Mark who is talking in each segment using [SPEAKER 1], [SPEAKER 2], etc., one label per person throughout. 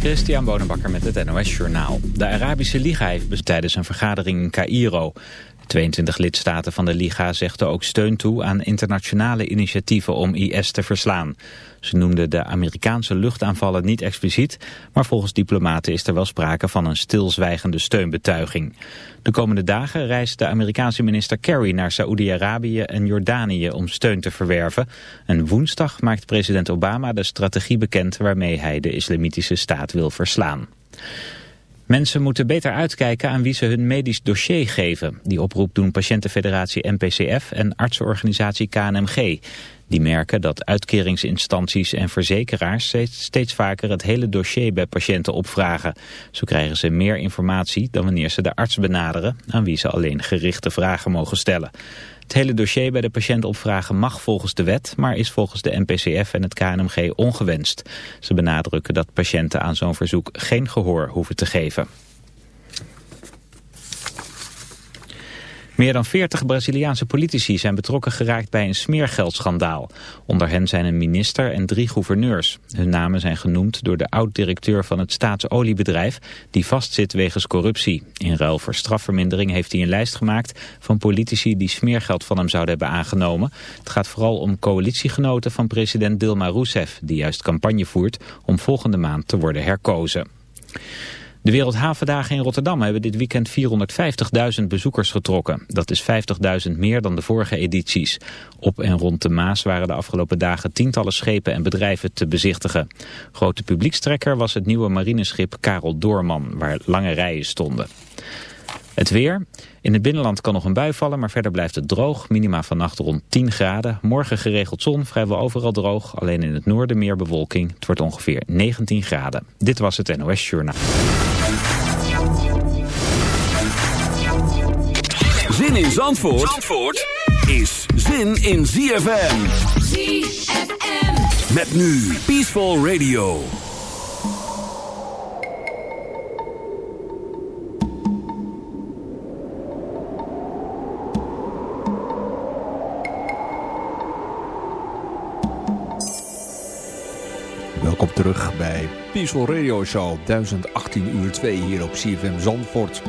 [SPEAKER 1] Christian Bonenbakker met het NOS Journaal. De Arabische Liga heeft tijdens een vergadering in Cairo. 22 lidstaten van de Liga zegden ook steun toe aan internationale initiatieven om IS te verslaan. Ze noemden de Amerikaanse luchtaanvallen niet expliciet, maar volgens diplomaten is er wel sprake van een stilzwijgende steunbetuiging. De komende dagen reist de Amerikaanse minister Kerry naar Saoedi-Arabië en Jordanië om steun te verwerven. En woensdag maakt president Obama de strategie bekend waarmee hij de islamitische staat wil verslaan. Mensen moeten beter uitkijken aan wie ze hun medisch dossier geven. Die oproep doen patiëntenfederatie NPCF en artsenorganisatie KNMG. Die merken dat uitkeringsinstanties en verzekeraars steeds, steeds, vaker het hele dossier bij patiënten opvragen. Zo krijgen ze meer informatie dan wanneer ze de arts benaderen, aan wie ze alleen gerichte vragen mogen stellen. Het hele dossier bij de patiënt opvragen mag volgens de wet, maar is volgens de NPCF en het KNMG ongewenst. Ze benadrukken dat patiënten aan zo'n verzoek geen gehoor hoeven te geven. Meer dan 40 Braziliaanse politici zijn betrokken geraakt bij een smeergeldschandaal. Onder hen zijn een minister en drie gouverneurs. Hun namen zijn genoemd door de oud-directeur van het staatsoliebedrijf... die vastzit wegens corruptie. In ruil voor strafvermindering heeft hij een lijst gemaakt... van politici die smeergeld van hem zouden hebben aangenomen. Het gaat vooral om coalitiegenoten van president Dilma Rousseff... die juist campagne voert om volgende maand te worden herkozen. De Wereldhavendagen in Rotterdam hebben dit weekend 450.000 bezoekers getrokken. Dat is 50.000 meer dan de vorige edities. Op en rond de Maas waren de afgelopen dagen tientallen schepen en bedrijven te bezichtigen. Grote publiekstrekker was het nieuwe marineschip Karel Doorman, waar lange rijen stonden. Het weer. In het binnenland kan nog een bui vallen, maar verder blijft het droog. Minima vannacht rond 10 graden. Morgen geregeld zon, vrijwel overal droog. Alleen in het noorden meer bewolking. Het wordt ongeveer 19 graden. Dit was het NOS Journaal.
[SPEAKER 2] Zin in Zandvoort, Zandvoort is zin in ZFM. ZFM. Met nu Peaceful Radio.
[SPEAKER 3] Welkom terug bij Peaceful Radio Show 1018 uur 2 hier op CFM Zandvoort.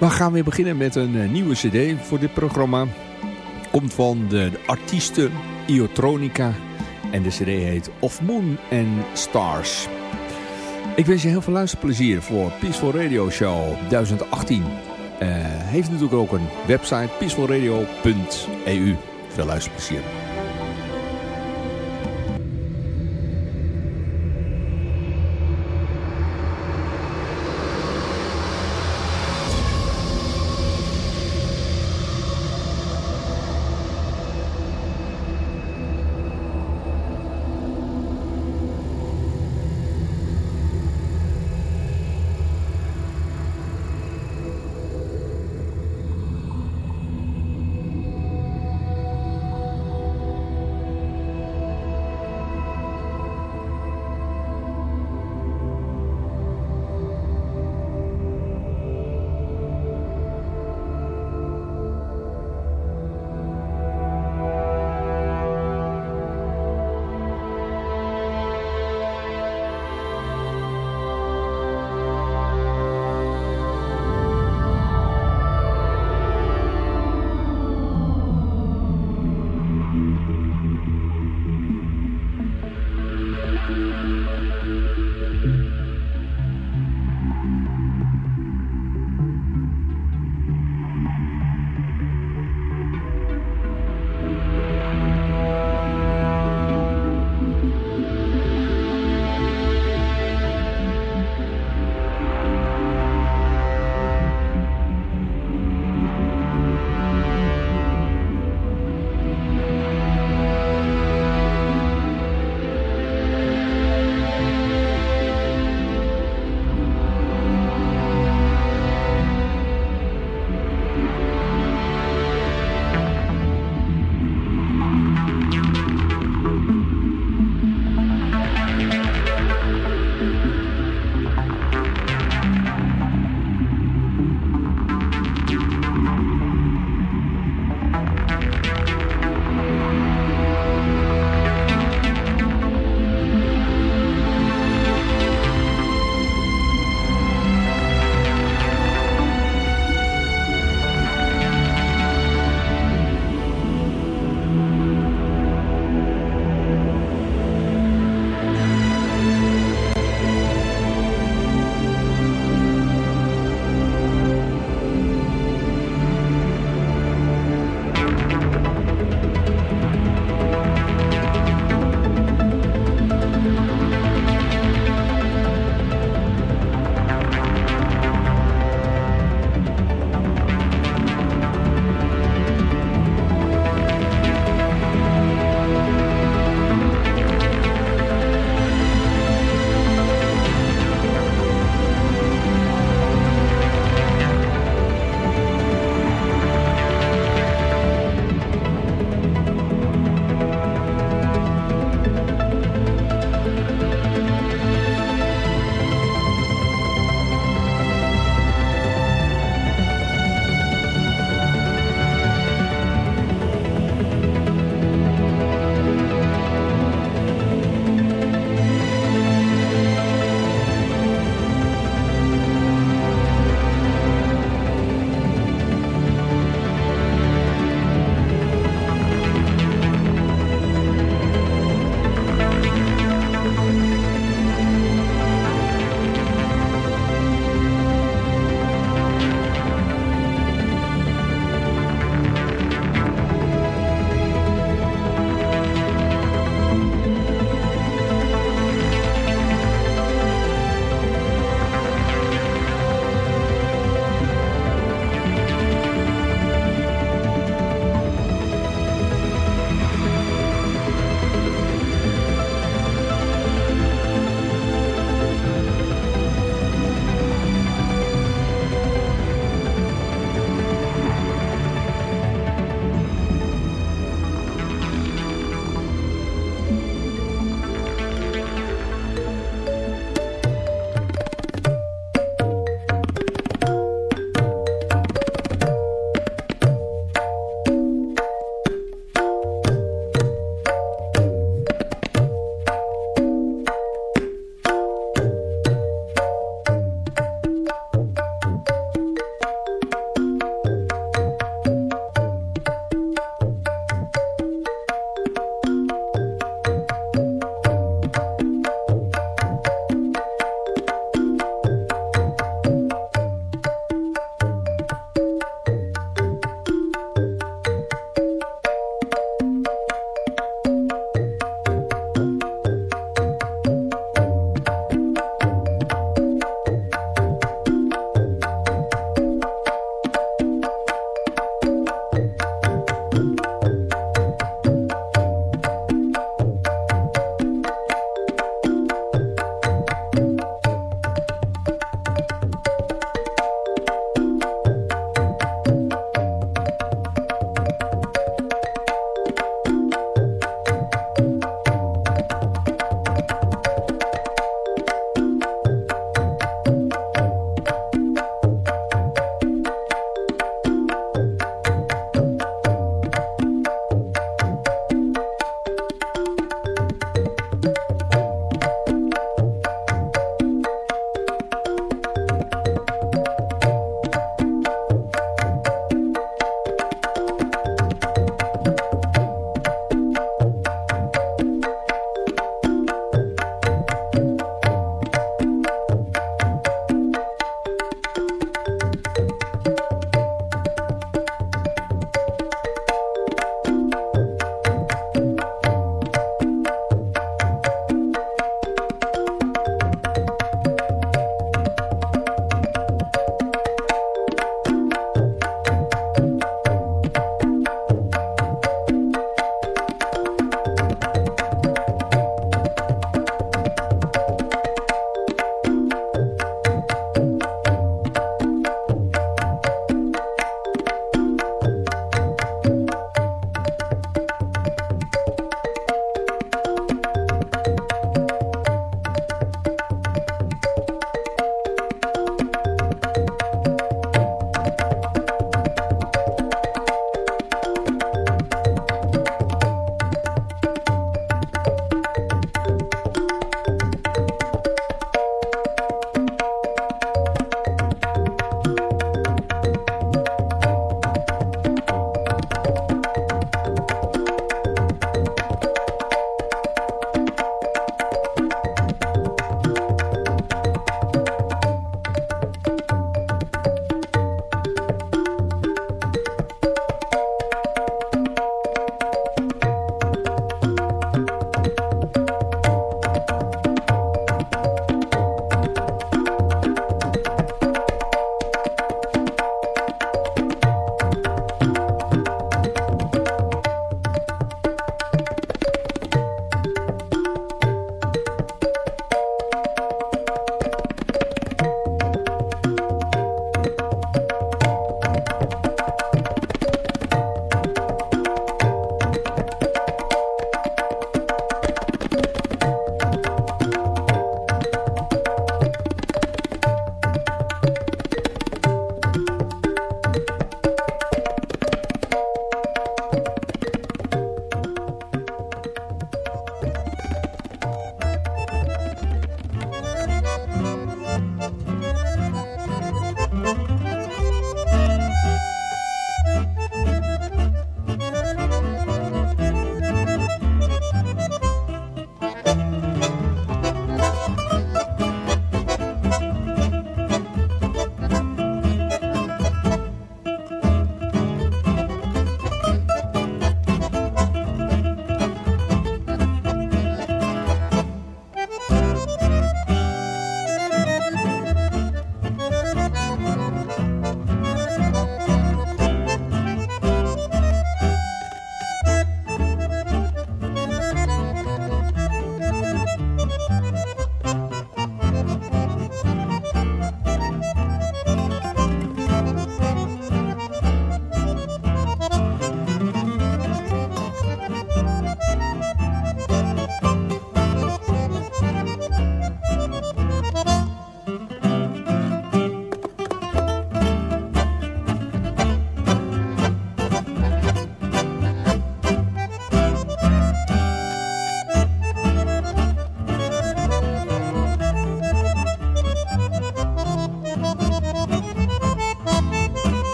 [SPEAKER 3] We gaan weer beginnen met een eh, nieuwe cd voor dit programma. Komt van de artiesten Iotronica en de cd heet Of Moon and Stars. Ik wens je heel veel luisterplezier voor Peaceful Radio Show 1018. Uh, heeft natuurlijk ook een website peacefulradio.eu. Veel luisterplezier.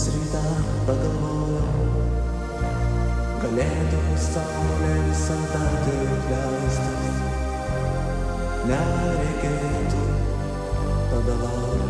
[SPEAKER 4] pabudęs rytą pagalvojau galėtų saulė visada taip leistis nereikėtų tada laukti